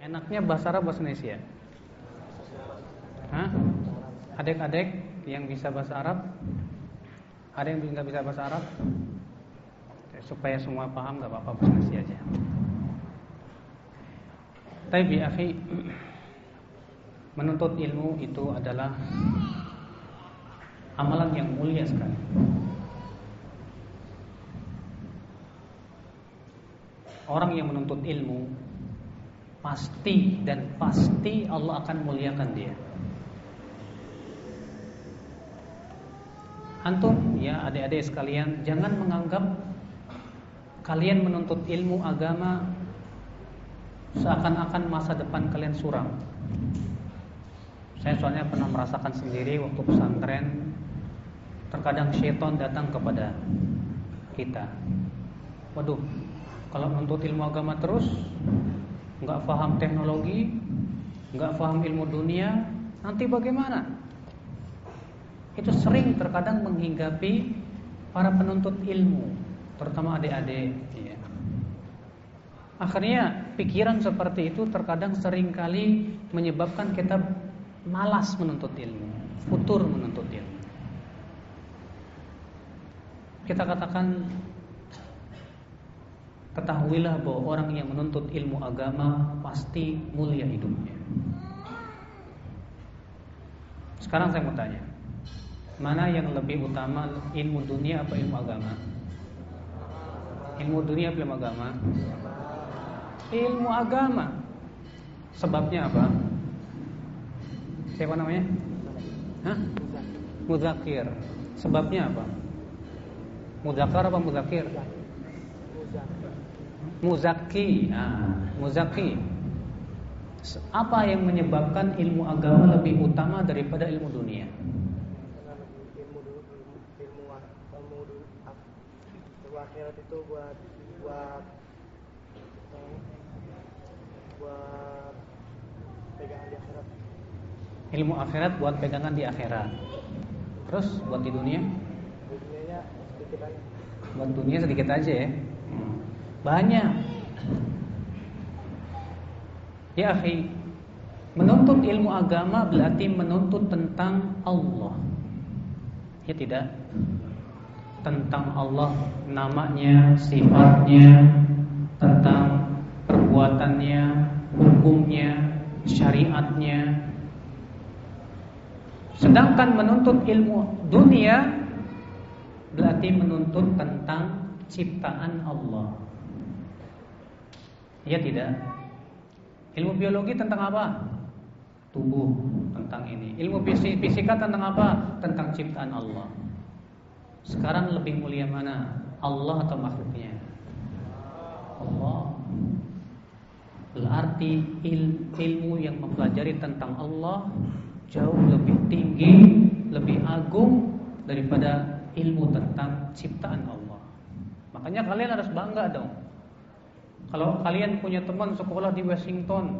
Enaknya bahasa Arab bahasa Indonesia? Hah? Adik-adik yang bisa bahasa Arab? Ada yang nggak bisa bahasa Arab? Supaya semua paham nggak apa-apa bahasa Indonesia aja. Tapi akhi menuntut ilmu itu adalah amalan yang mulia sekali. Orang yang menuntut ilmu pasti dan pasti Allah akan muliakan dia. Antum ya adik-adik sekalian jangan menganggap kalian menuntut ilmu agama seakan-akan masa depan kalian suram. Saya soalnya pernah merasakan sendiri waktu pesantren terkadang syaitan datang kepada kita. Waduh, kalau menuntut ilmu agama terus nggak paham teknologi, nggak paham ilmu dunia, nanti bagaimana? Itu sering terkadang menghinggapi para penuntut ilmu, terutama adik-adik. Ya. Akhirnya pikiran seperti itu terkadang sering kali menyebabkan kita malas menuntut ilmu, futur menuntut ilmu. Kita katakan Ketahuilah bahwa orang yang menuntut ilmu agama pasti mulia hidupnya. Sekarang saya mau tanya, mana yang lebih utama ilmu dunia apa ilmu agama? Ilmu dunia apa ilmu agama? Ilmu agama. Sebabnya apa? Siapa namanya? Hah? Muzakir. Sebabnya apa? Muzakar apa muzakir? Muzaki, nah, muzaki. Apa yang menyebabkan ilmu agama lebih utama daripada ilmu dunia? ilmu akhirat itu buat buat buat pegangan di akhirat. Ilmu akhirat buat pegangan di akhirat. Terus buat di dunia? Di dunianya sedikit aja. Buat dunia sedikit aja ya. Banyak. Ya akhi, menuntut ilmu agama berarti menuntut tentang Allah. Ya tidak? Tentang Allah namanya, sifatnya, tentang perbuatannya, hukumnya, syariatnya. Sedangkan menuntut ilmu dunia berarti menuntut tentang ciptaan Allah. Ya tidak? Ilmu biologi tentang apa? Tubuh tentang ini. Ilmu fisika tentang apa? Tentang ciptaan Allah. Sekarang lebih mulia mana? Allah atau makhluknya? Allah. Berarti il, ilmu yang mempelajari tentang Allah jauh lebih tinggi, lebih agung daripada ilmu tentang ciptaan Allah. Makanya kalian harus bangga dong. Kalau kalian punya teman sekolah di Washington,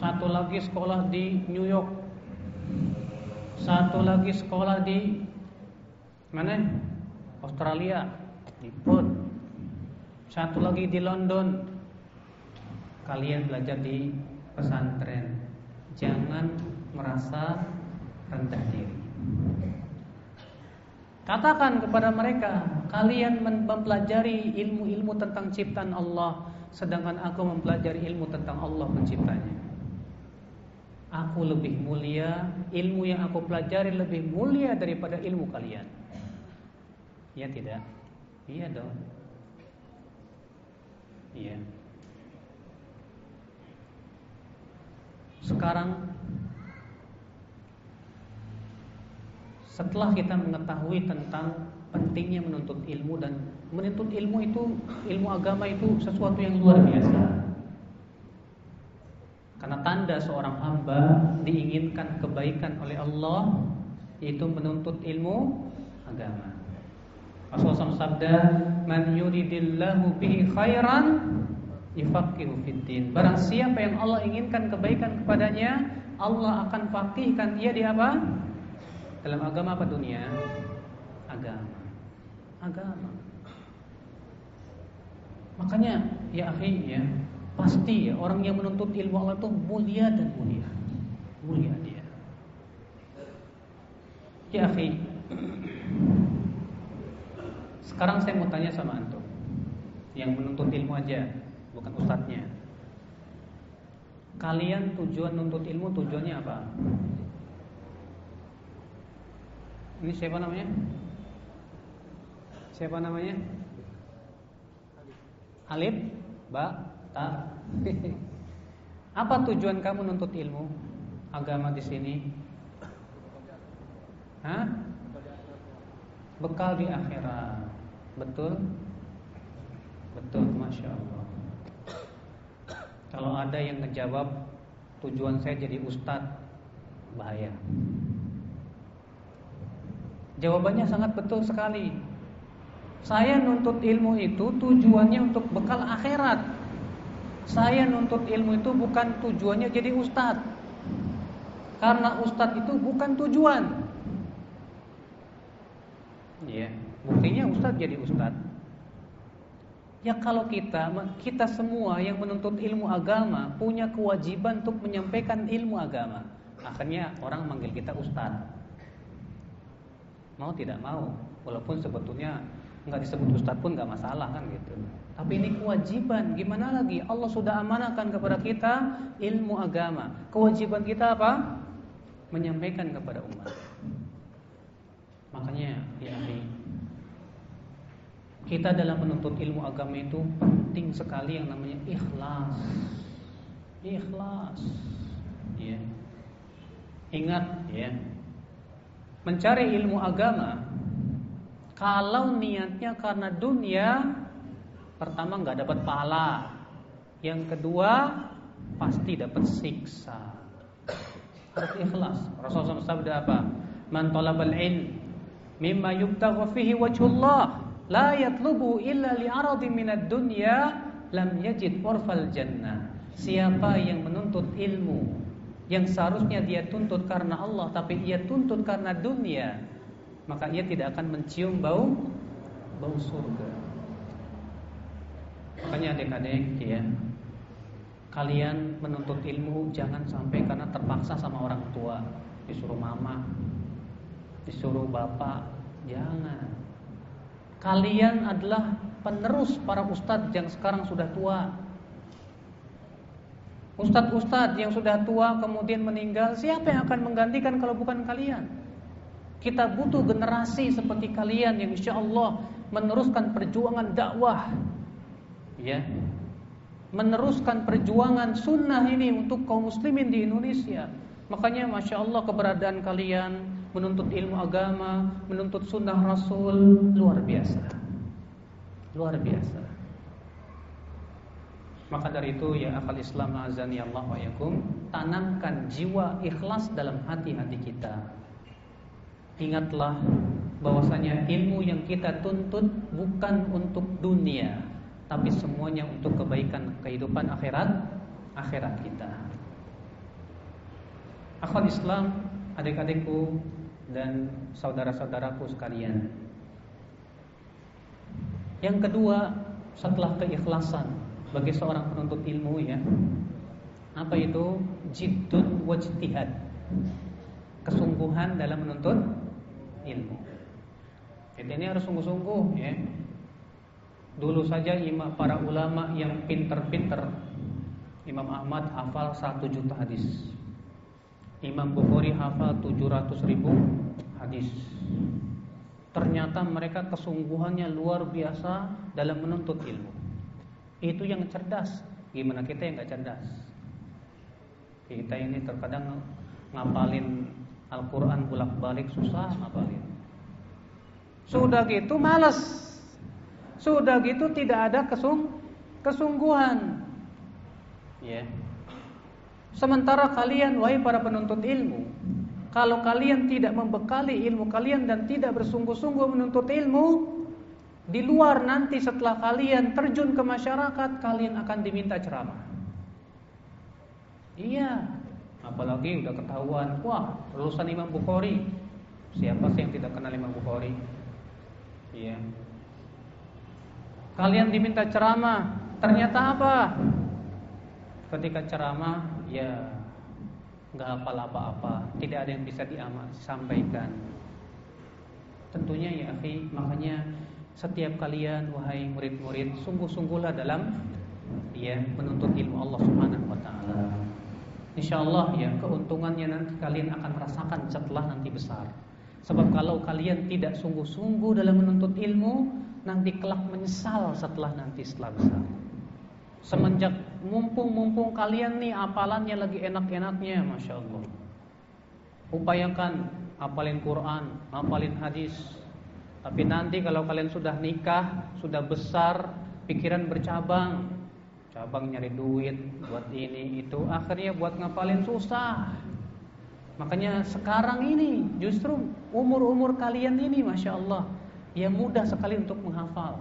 satu lagi sekolah di New York, satu lagi sekolah di mana? Australia, di Perth, satu lagi di London. Kalian belajar di pesantren, jangan merasa rendah diri. Katakan kepada mereka, kalian mempelajari ilmu-ilmu tentang ciptaan Allah, sedangkan aku mempelajari ilmu tentang Allah penciptanya. Aku lebih mulia, ilmu yang aku pelajari lebih mulia daripada ilmu kalian. Ya tidak? Iya dong. Iya. Sekarang Setelah kita mengetahui tentang pentingnya menuntut ilmu dan menuntut ilmu itu ilmu agama itu sesuatu yang luar biasa. Karena tanda seorang hamba diinginkan kebaikan oleh Allah yaitu menuntut ilmu agama. Rasulullah sabda, "Man yuridillahu bihi khairan yufaqihu fiddin." Barang siapa yang Allah inginkan kebaikan kepadanya, Allah akan fakihkan dia di apa? Dalam agama apa dunia? Agama. Agama. Makanya ya akhi ya, Pasti ya orang yang menuntut ilmu Allah itu mulia dan mulia. Mulia dia. Ya akhi. Sekarang saya mau tanya sama antum. Yang menuntut ilmu aja, bukan ustadznya. Kalian tujuan nuntut ilmu tujuannya apa? Ini siapa namanya? Siapa namanya? Alif, Ba, Ta. Apa tujuan kamu nuntut ilmu agama di sini? Hah? Bekal di akhirat. Betul? Betul, masya Allah. Kalau ada yang ngejawab tujuan saya jadi ustadz, bahaya. Jawabannya sangat betul sekali. Saya nuntut ilmu itu tujuannya untuk bekal akhirat. Saya nuntut ilmu itu bukan tujuannya jadi ustadz. Karena ustadz itu bukan tujuan. Iya, buktinya ustadz jadi ustadz. Ya kalau kita kita semua yang menuntut ilmu agama punya kewajiban untuk menyampaikan ilmu agama. Akhirnya orang manggil kita ustadz mau tidak mau walaupun sebetulnya nggak disebut ustadz pun nggak masalah kan gitu. Tapi ini kewajiban. Gimana lagi? Allah sudah amanahkan kepada kita ilmu agama. Kewajiban kita apa? Menyampaikan kepada umat. Makanya ya kita dalam menuntut ilmu agama itu penting sekali yang namanya ikhlas. Ikhlas. Ya. Ingat ya. Mencari ilmu agama kalau niatnya karena dunia pertama nggak dapat pahala. Yang kedua pasti dapat siksa. Harus ikhlas. Rasulullah sabda apa? Man talabal ilm mimma yubtagha fihi wajhullah la yatlubu illa li'aradi minad dunya lam yajid urfal jannah. Siapa yang menuntut ilmu yang seharusnya dia tuntut karena Allah tapi ia tuntut karena dunia maka ia tidak akan mencium bau bau surga. Makanya adik-adik ya kalian menuntut ilmu jangan sampai karena terpaksa sama orang tua. Disuruh mama disuruh bapak jangan. Kalian adalah penerus para ustadz yang sekarang sudah tua. Ustadz-ustadz yang sudah tua kemudian meninggal, siapa yang akan menggantikan kalau bukan kalian? Kita butuh generasi seperti kalian yang insya Allah meneruskan perjuangan dakwah, ya, meneruskan perjuangan sunnah ini untuk kaum muslimin di Indonesia. Makanya masya Allah keberadaan kalian menuntut ilmu agama, menuntut sunnah Rasul luar biasa, luar biasa. Maka dari itu ya akal Islam azani Allah wa yakum, tanamkan jiwa ikhlas dalam hati-hati kita. Ingatlah bahwasanya ilmu yang kita tuntut bukan untuk dunia, tapi semuanya untuk kebaikan kehidupan akhirat akhirat kita. Akal Islam, adik-adikku dan saudara-saudaraku sekalian. Yang kedua, setelah keikhlasan bagi seorang penuntut ilmu ya. Apa itu jiddun wajtihad? Kesungguhan dalam menuntut ilmu. Jadi ini harus sungguh-sungguh ya. Dulu saja imam para ulama yang pinter-pinter Imam Ahmad hafal satu juta hadis Imam Bukhari hafal 700 ribu hadis Ternyata mereka kesungguhannya luar biasa dalam menuntut ilmu itu yang cerdas. Gimana kita yang nggak cerdas? Kita ini terkadang ngapalin Al-Quran bolak-balik susah ngapalin. Sudah gitu malas. Sudah gitu tidak ada kesung kesungguhan. Yeah. Sementara kalian wahai para penuntut ilmu, kalau kalian tidak membekali ilmu kalian dan tidak bersungguh-sungguh menuntut ilmu, di luar nanti setelah kalian terjun ke masyarakat kalian akan diminta ceramah. Iya, apalagi udah ketahuan, wah lulusan Imam Bukhari. Siapa sih yang tidak kenal Imam Bukhari? Iya. Kalian diminta ceramah, ternyata apa? ketika ceramah ya nggak apa-apa, tidak ada yang bisa disampaikan. Tentunya ya akhi, makanya setiap kalian wahai murid-murid sungguh-sungguhlah dalam ya menuntut ilmu Allah Subhanahu wa taala. Insyaallah ya keuntungannya nanti kalian akan merasakan setelah nanti besar. Sebab kalau kalian tidak sungguh-sungguh dalam menuntut ilmu, nanti kelak menyesal setelah nanti setelah besar. Semenjak mumpung-mumpung kalian nih apalannya lagi enak-enaknya, masya Allah. Upayakan hafalin Quran, hafalin hadis. Tapi nanti kalau kalian sudah nikah, sudah besar, pikiran bercabang, cabang nyari duit buat ini itu, akhirnya buat ngapalin susah. Makanya sekarang ini justru umur-umur kalian ini, masya Allah, ya mudah sekali untuk menghafal.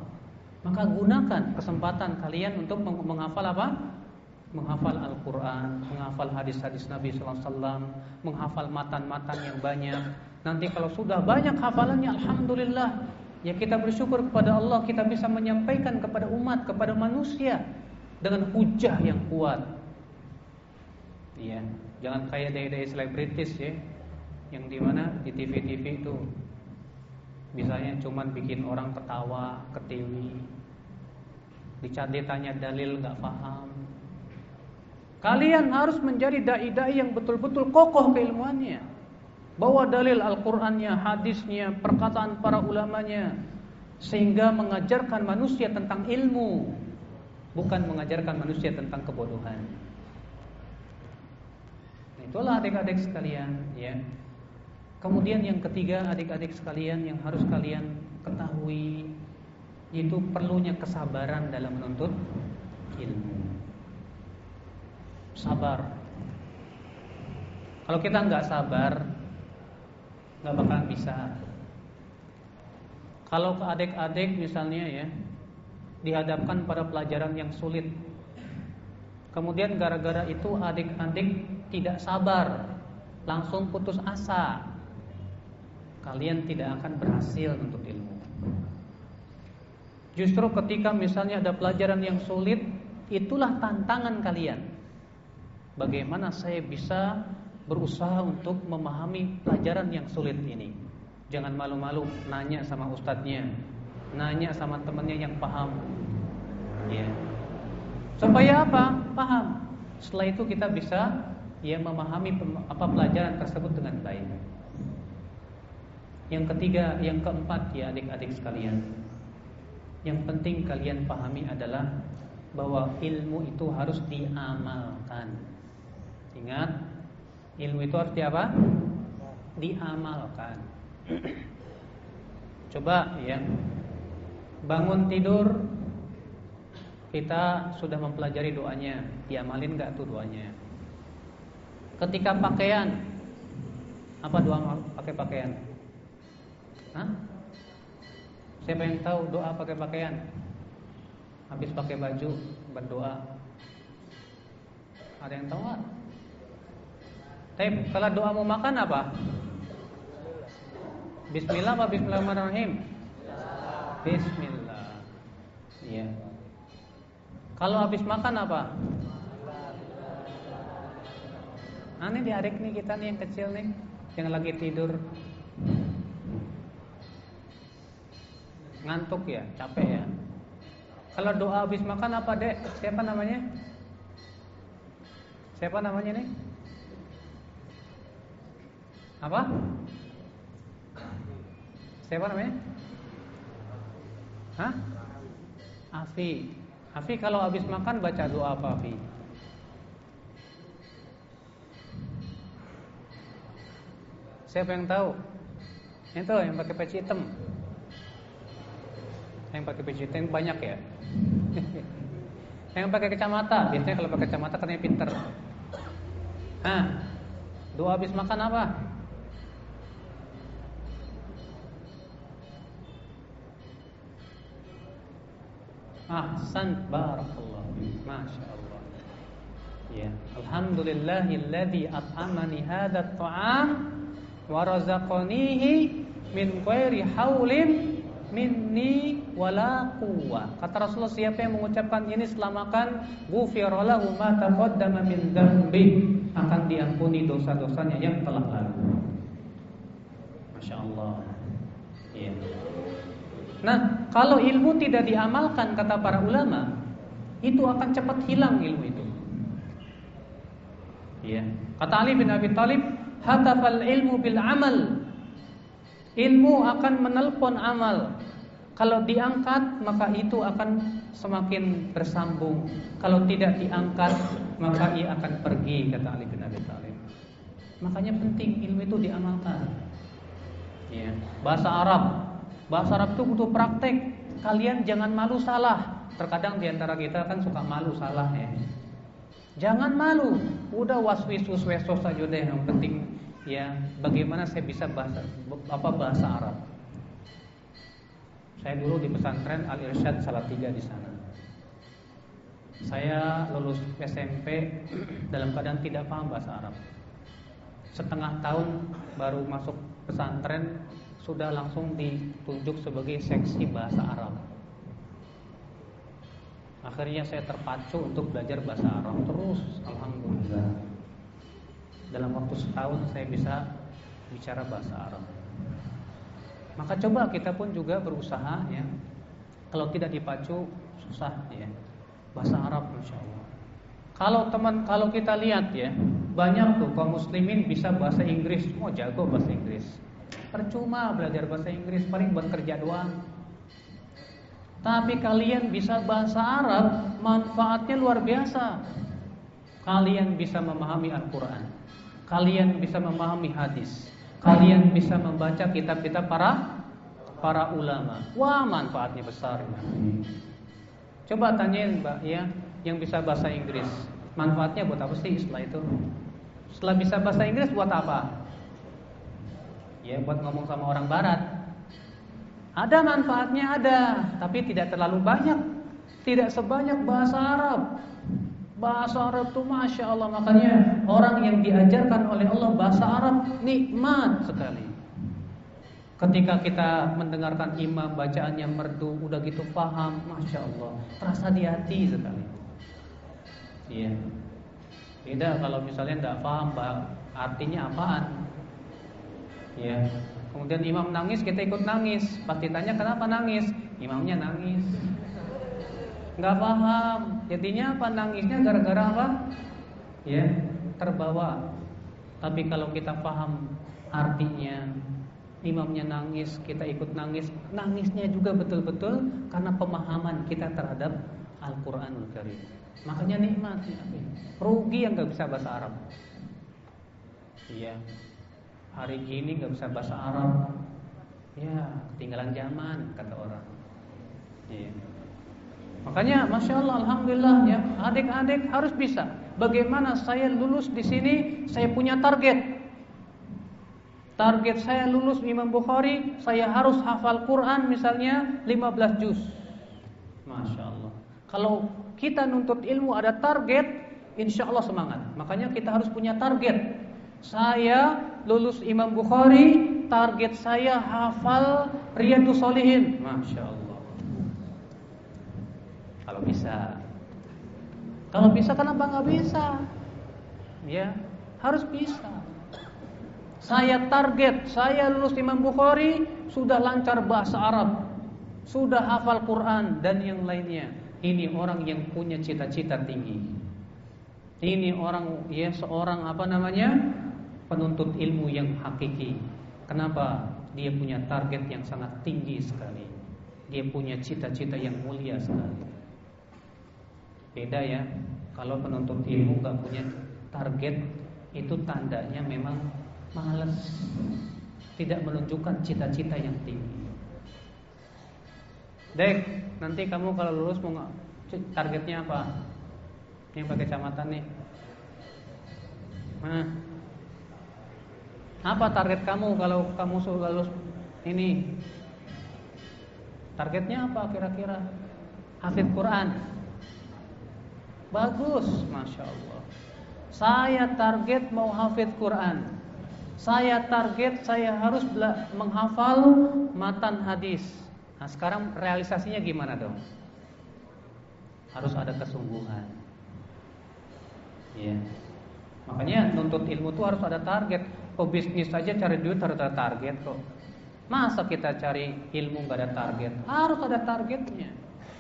Maka gunakan kesempatan kalian untuk menghafal apa? Menghafal Al-Quran, menghafal hadis-hadis Nabi SAW, menghafal matan-matan yang banyak. Nanti kalau sudah banyak hafalannya, Alhamdulillah, ya kita bersyukur kepada Allah, kita bisa menyampaikan kepada umat, kepada manusia dengan hujah yang kuat. Iya, jangan kayak daya-daya selebritis ya, yang di mana di TV-TV itu Misalnya cuman bikin orang ketawa, ketiwi. Dicari tanya dalil gak paham. Kalian harus menjadi dai-dai yang betul-betul kokoh keilmuannya. Bawa dalil Al-Qur'annya, hadisnya, perkataan para ulamanya sehingga mengajarkan manusia tentang ilmu, bukan mengajarkan manusia tentang kebodohan. Itulah adik-adik sekalian, ya. Kemudian yang ketiga adik-adik sekalian yang harus kalian ketahui itu perlunya kesabaran dalam menuntut ilmu. Sabar. Kalau kita nggak sabar, nggak bakal bisa. Kalau ke adik-adik misalnya ya dihadapkan pada pelajaran yang sulit, kemudian gara-gara itu adik-adik tidak sabar, langsung putus asa, kalian tidak akan berhasil untuk ilmu. Justru ketika misalnya ada pelajaran yang sulit, itulah tantangan kalian. Bagaimana saya bisa berusaha untuk memahami pelajaran yang sulit ini? Jangan malu-malu nanya sama ustadznya, nanya sama temannya yang paham. Ya. Supaya apa? Paham. Setelah itu kita bisa ya memahami apa pelajaran tersebut dengan baik. Yang ketiga, yang keempat ya adik-adik sekalian. Yang penting kalian pahami adalah bahwa ilmu itu harus diamalkan. Ingat, ilmu itu harus apa? Diamalkan. Coba ya. Bangun tidur kita sudah mempelajari doanya, diamalin nggak tuh doanya? Ketika pakaian apa doa pakai pakaian? Hah? Siapa yang tahu doa pakai pakaian? Habis pakai baju berdoa. Ada yang tahu nggak? Tapi kalau doa mau makan apa? Bismillah apa Bismillahirrahmanirrahim? Bismillah. Iya. Kalau habis makan apa? Aneh di adik nih kita nih yang kecil nih, yang lagi tidur Ngantuk ya, capek ya. Kalau doa habis makan apa dek? Siapa namanya? Siapa namanya nih? Apa? Siapa namanya? Hah? Afi. Afi kalau habis makan baca doa apa Afi? Siapa yang tahu? Itu yang pakai peci hitam. Yang pakai baju hitam banyak ya. yang pakai kacamata, biasanya kalau pakai kacamata katanya pinter. Nah, doa habis makan apa? Ahsan barakallah. Masya Allah. Ya, alhamdulillahilladzi at'amani hadzal ta'am wa razaqanihi min ghairi haulin minni wala quwwah. Kata Rasulullah siapa yang mengucapkan ini selamakan ghufira lahu ma taqaddama min dzambi akan diampuni dosa-dosanya yang telah lalu. Masya Allah. Ya. Nah, kalau ilmu tidak diamalkan kata para ulama, itu akan cepat hilang ilmu itu. Ya. Kata Ali bin Abi Thalib, hatafal ilmu bil amal. Ilmu akan menelpon amal. Kalau diangkat, maka itu akan semakin bersambung. Kalau tidak diangkat, maka ia akan pergi, kata Ali bin Abi Thalib. Makanya penting ilmu itu diamalkan. Ya. Bahasa Arab, bahasa Arab itu butuh praktek. Kalian jangan malu salah. Terkadang di antara kita kan suka malu salah ya. Jangan malu. Udah waswis waswesos saja deh. Yang penting ya bagaimana saya bisa bahasa apa bahasa Arab. Saya dulu di pesantren Al Irsyad tiga di sana. Saya lulus SMP dalam keadaan tidak paham bahasa Arab. Setengah tahun baru masuk pesantren sudah langsung ditunjuk sebagai seksi bahasa Arab. Akhirnya saya terpacu untuk belajar bahasa Arab terus, alhamdulillah. Dalam waktu setahun saya bisa bicara bahasa Arab. Maka coba kita pun juga berusaha ya. Kalau tidak dipacu susah ya. Bahasa Arab Masya Allah. Kalau teman kalau kita lihat ya, banyak tuh kaum muslimin bisa bahasa Inggris, mau oh, jago bahasa Inggris. Percuma belajar bahasa Inggris paling buat kerja doang. Tapi kalian bisa bahasa Arab, manfaatnya luar biasa. Kalian bisa memahami Al-Quran. Kalian bisa memahami hadis. Kalian bisa membaca kitab-kitab para para ulama. Wah, manfaatnya besar. Coba tanyain Mbak ya, yang bisa bahasa Inggris. Manfaatnya buat apa sih setelah itu? Setelah bisa bahasa Inggris buat apa? Ya, buat ngomong sama orang barat. Ada manfaatnya ada, tapi tidak terlalu banyak. Tidak sebanyak bahasa Arab. Bahasa Arab itu Masya Allah Makanya orang yang diajarkan oleh Allah Bahasa Arab nikmat sekali Ketika kita mendengarkan imam Bacaan yang merdu Udah gitu paham Masya Allah Terasa di hati sekali Iya Beda kalau misalnya tidak paham Artinya apaan Iya Kemudian imam nangis, kita ikut nangis. Pasti tanya kenapa nangis? Imamnya nangis. Gak paham. Jadinya apa? Nangisnya gara-gara apa? Ya, terbawa. Tapi kalau kita paham artinya, imamnya nangis, kita ikut nangis. Nangisnya juga betul-betul karena pemahaman kita terhadap Al-Qur'anul Karim. Makanya nikmat. Rugi yang gak bisa bahasa Arab. Iya hari gini nggak bisa bahasa Arab. Ya ketinggalan zaman kata orang. Ya. makanya masya Allah alhamdulillah ya. Adik-adik harus bisa. Bagaimana saya lulus di sini saya punya target. Target saya lulus Imam Bukhari saya harus hafal Quran misalnya 15 juz. Masya Allah. Kalau kita nuntut ilmu ada target insya Allah semangat. Makanya kita harus punya target. Saya lulus Imam Bukhari, target saya hafal Riyadus Solihin. Masya Allah. Kalau bisa. Kalau bisa kenapa nggak bisa? Ya, harus bisa. Saya target, saya lulus Imam Bukhari, sudah lancar bahasa Arab, sudah hafal Quran dan yang lainnya. Ini orang yang punya cita-cita tinggi. Ini orang ya seorang apa namanya? Penuntut ilmu yang hakiki. Kenapa? Dia punya target yang sangat tinggi sekali. Dia punya cita-cita yang mulia sekali. Beda ya, kalau penuntut ilmu gak punya target, itu tandanya memang malas. Tidak menunjukkan cita-cita yang tinggi. Dek, nanti kamu kalau lulus mau targetnya apa? Yang pakai kacamata nih. Nah, apa target kamu kalau kamu lulus ini? Targetnya apa kira-kira? Hafid Quran. Bagus, masya Allah. Saya target mau hafid Quran. Saya target saya harus menghafal matan hadis. Nah, sekarang realisasinya gimana dong? Harus ada kesungguhan. Ya. Makanya nuntut ilmu itu harus ada target. Pebisnis saja cari duit harus ada target kok. Masa kita cari ilmu nggak ada target? Harus ada targetnya.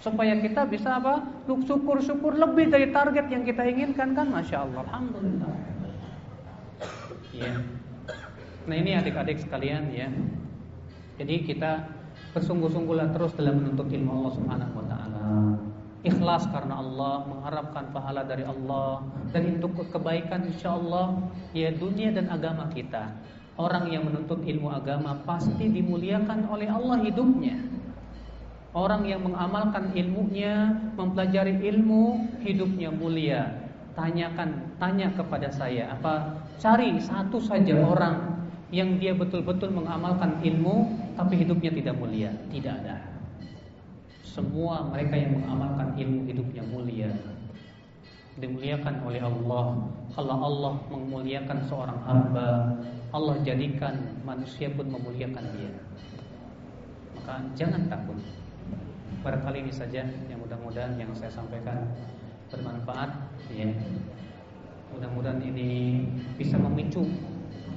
Supaya kita bisa apa? Syukur-syukur lebih dari target yang kita inginkan kan? Masya Allah, Alhamdulillah. Ya. Nah ini adik-adik sekalian ya. Jadi kita bersungguh-sungguhlah terus dalam menuntut ilmu Allah Subhanahu wa taala. Ikhlas karena Allah, mengharapkan pahala dari Allah dan untuk kebaikan insya Allah ya dunia dan agama kita. Orang yang menuntut ilmu agama pasti dimuliakan oleh Allah hidupnya. Orang yang mengamalkan ilmunya, mempelajari ilmu, hidupnya mulia. Tanyakan, tanya kepada saya, apa cari satu saja orang yang dia betul-betul mengamalkan ilmu tapi hidupnya tidak mulia? Tidak ada. Semua mereka yang mengamalkan ilmu hidupnya mulia dimuliakan oleh Allah. Kalau Allah memuliakan seorang hamba, Allah jadikan manusia pun memuliakan dia. Maka jangan takut. Barangkali ini saja yang mudah-mudahan yang saya sampaikan bermanfaat ya. Mudah-mudahan ini bisa memicu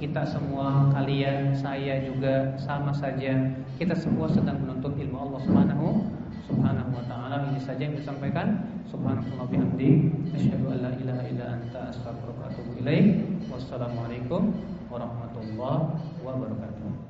kita semua kalian saya juga sama saja kita semua sedang menuntut ilmu Allah Subhanahu subhanahu wa taala. Ini saja yang disampaikan. Subhanallahi bihamdi. Asyhadu an la ilaha illa anta astaghfiruka wa atubu ilaik wassalamualaikum warahmatullahi wabarakatuh